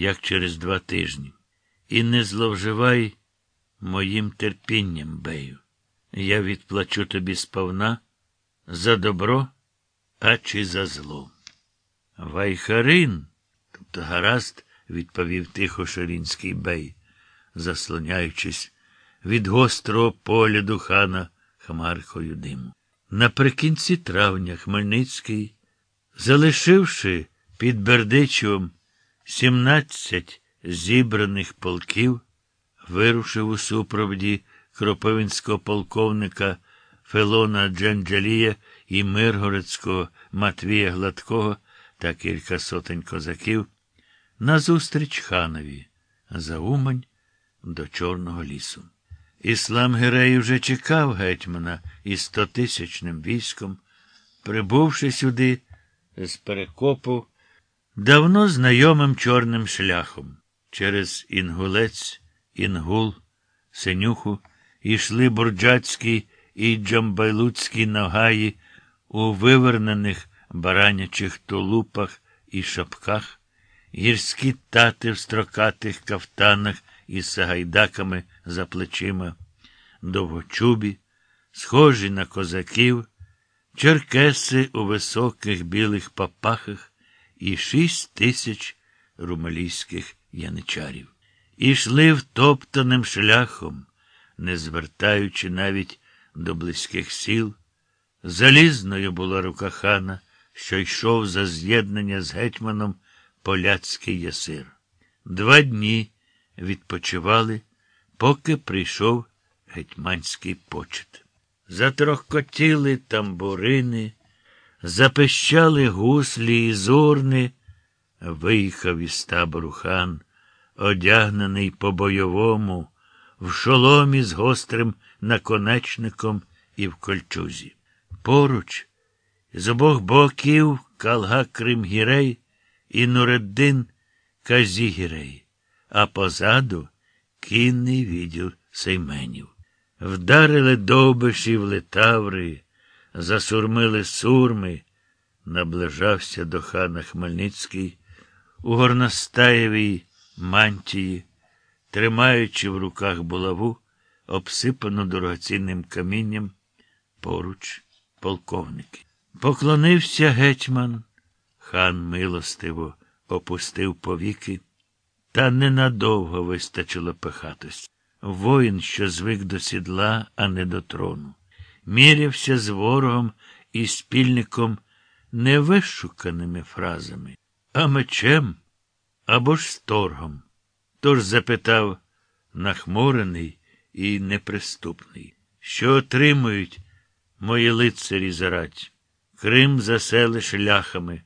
як через два тижні. І не зловживай моїм терпінням, бею. Я відплачу тобі сповна за добро, а чи за зло. Вайхарин, тобто гаразд, відповів тихо Ширінський бей, заслоняючись від гострого погляду хана хмаркою диму. Наприкінці травня Хмельницький, залишивши під Бердичевом сімнадцять зібраних полків, вирушив у супроводі кропивинського полковника Фелона Джанджалія і Миргородського Матвія Гладкого та кілька сотень козаків назустріч ханові за Умань до Чорного лісу. Іслам Герей вже чекав гетьмана із стотисячним військом, прибувши сюди з перекопу давно знайомим чорним шляхом. Через Інгулець, Інгул, Синюху йшли бурджацькі і джамбайлуцькі нагаї у вивернених баранячих тулупах і шапках, гірські тати в строкатих кафтанах із сагайдаками за плечима, довгочубі, схожі на козаків, черкеси у високих білих папахах і шість тисяч румелійських яничарів. Ішли втоптаним шляхом, не звертаючи навіть до близьких сіл. Залізною була рука хана, що йшов за з'єднання з гетьманом поляцький ясир. Два дні відпочивали, поки прийшов гетьманський почет. Затрохкотіли тамбурини, запищали гуслі і зурни, виїхав із табору хан, одягнений по бойовому, в шоломі з гострим наконечником і в кольчузі. Поруч, з обох боків калга Кримгірей і Нуреддин Казігірей, а позаду кінний відділ Сейменів. Вдарили довбиші в летаври, засурмили сурми, наближався до хана Хмельницький у горностаєвій мантії, тримаючи в руках булаву, обсипану дорогоцінним камінням, поруч полковники. Поклонився гетьман, хан милостиво опустив повіки, та ненадовго вистачило пихатості. Воїн, що звик до сідла, а не до трону, мірявся з ворогом і спільником невишуканими фразами, а мечем або ж сторгом. Тож запитав нахмурений і неприступний, що отримують мої лицарі зарать. Крим засели шляхами,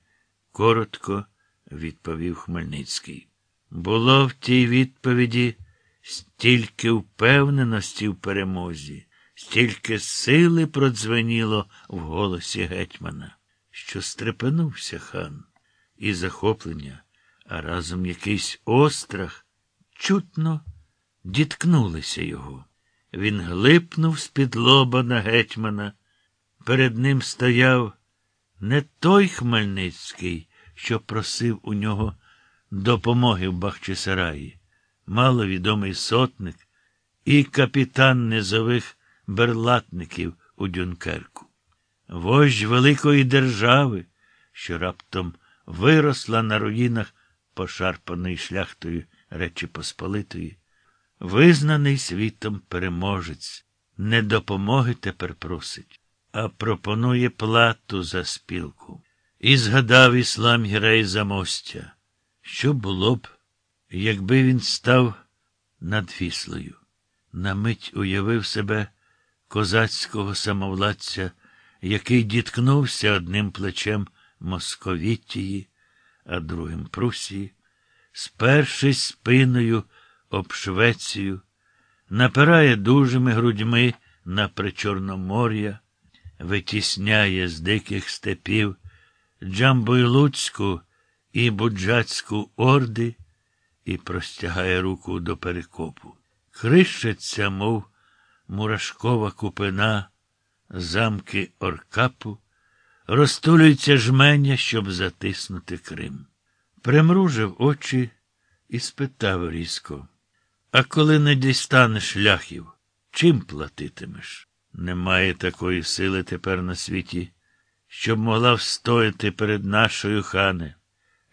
коротко відповів Хмельницький. Було в тій відповіді стільки впевненості в перемозі, стільки сили продзвеніло в голосі гетьмана, що стрепенувся хан і захоплення, а разом якийсь острах чутно діткнулися його. Він глипнув з-під лоба на гетьмана. Перед ним стояв не той Хмельницький, що просив у нього допомоги в Бахчисараї, маловідомий сотник і капітан низових берлатників у Дюнкерку. Вождь великої держави, що раптом виросла на руїнах пошарпаної шляхтою Речі Посполитої, визнаний світом переможець, не допомоги тепер просить, а пропонує плату за спілку. І згадав іслам Гірей замостя, що було б, якби він став над віслою. На мить уявив себе козацького самовладця, який діткнувся одним плечем Московітії, а другим Прусії, спершись спиною об Швецію, напирає дужими грудьми на Причорномор'я, витісняє з диких степів Джамбойлуцьку і Буджацьку орди і простягає руку до перекопу. Хрищаться, мов мурашкова купина, замки Оркапу, розтулюється жменя, щоб затиснути Крим. Примружив очі, і спитав різко. А коли не дістанеш ляхів, чим платитимеш? Немає такої сили тепер на світі, щоб могла встояти перед нашою хане,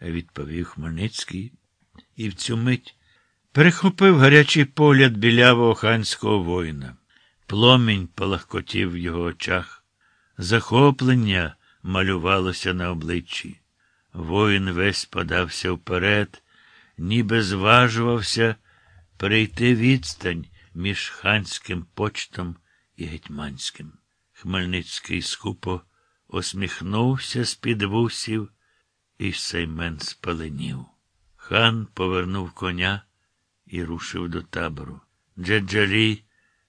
відповів Хмельницький, і в цю мить перехопив гарячий погляд білявого ханського воїна. Пломінь палахкотів в його очах, захоплення малювалося на обличчі. Воїн весь подався вперед, ніби зважувався перейти відстань між ханським почтом і гетьманським. Хмельницький скупо осміхнувся з-під вусів, і Сеймен спаленів. Хан повернув коня і рушив до табору. Джеджалі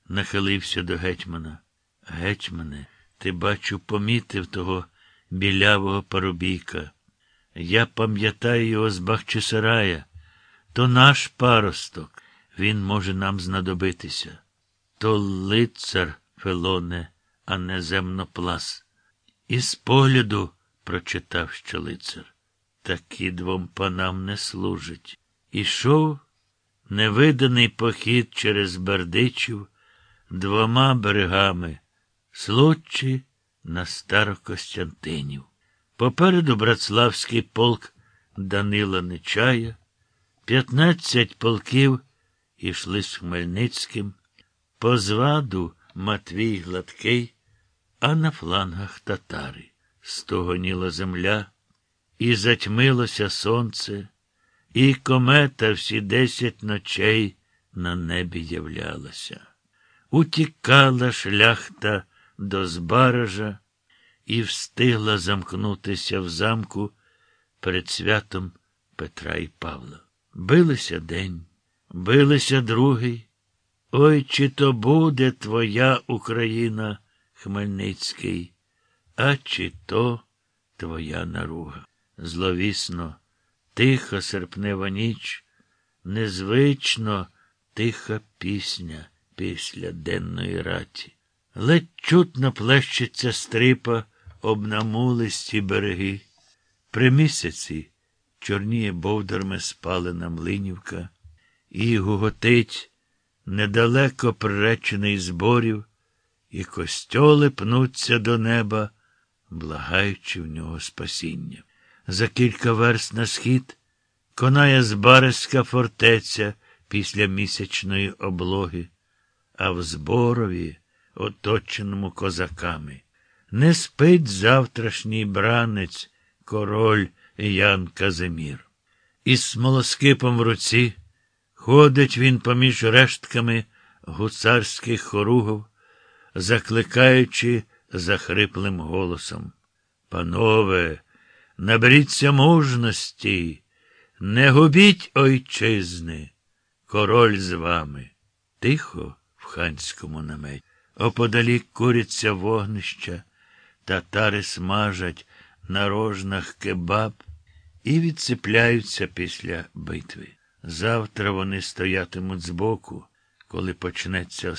нахилився до гетьмана. Гетьмане, ти, бачу, помітив того білявого парубійка. Я пам'ятаю його з Бахчисарая. То наш паросток, він може нам знадобитися. То лицар, Фелоне, а не земноплаз. Із погляду прочитав, що лицар. Такі двом панам не служить. Ішов невиданий похід через Бердичів двома берегами, случі на Старокостянтинів. Попереду братславський полк Данила Нечая, п'ятнадцять полків ішли з Хмельницьким, по зваду Матвій Гладкий, а на флангах татари. Стогоніла земля, і затьмилося сонце, і комета всі десять ночей на небі являлася. Утікала шляхта до Збаража і встигла замкнутися в замку перед святом Петра і Павла. Билися день, билися другий. Ой, чи то буде твоя Україна, Хмельницький, а чи то твоя наруга. Зловісно, тиха серпнева ніч, незвично тиха пісня після денної раті. Ледь чутно плещеться стрипа об намулисті береги. При місяці чорніє бовдарми спалена млинівка, і гуготить недалеко приречений зборів, і костьоли пнуться до неба, благаючи в нього спасіння. За кілька верст на схід конає Збареська фортеця після місячної облоги, а в зборові, оточеному козаками, не спить завтрашній бранець, король Ян Казимір. Із смолоскипом в руці ходить він поміж рештками гуцарських хоругов, закликаючи захриплим голосом. Панове, наберіться мужності, не губіть ойчизни, король з вами. Тихо ханському наметі. Оподалік куряться вогнища, татари смажать на рожнах кебаб і відсипляються після битви. Завтра вони стоятимуть збоку, коли почнеться остання.